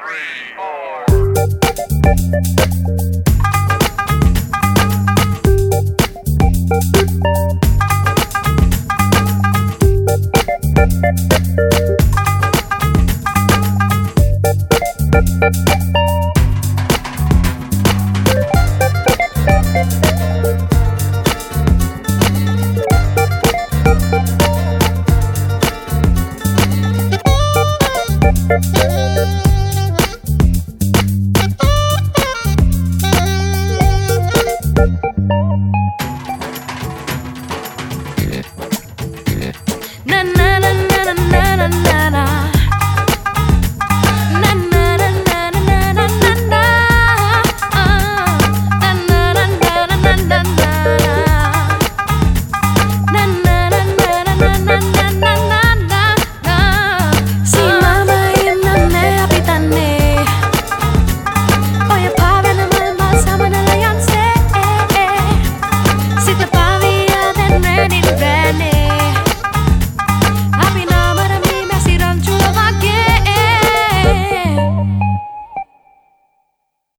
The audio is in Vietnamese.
Three, four. Thank you. na na na na. na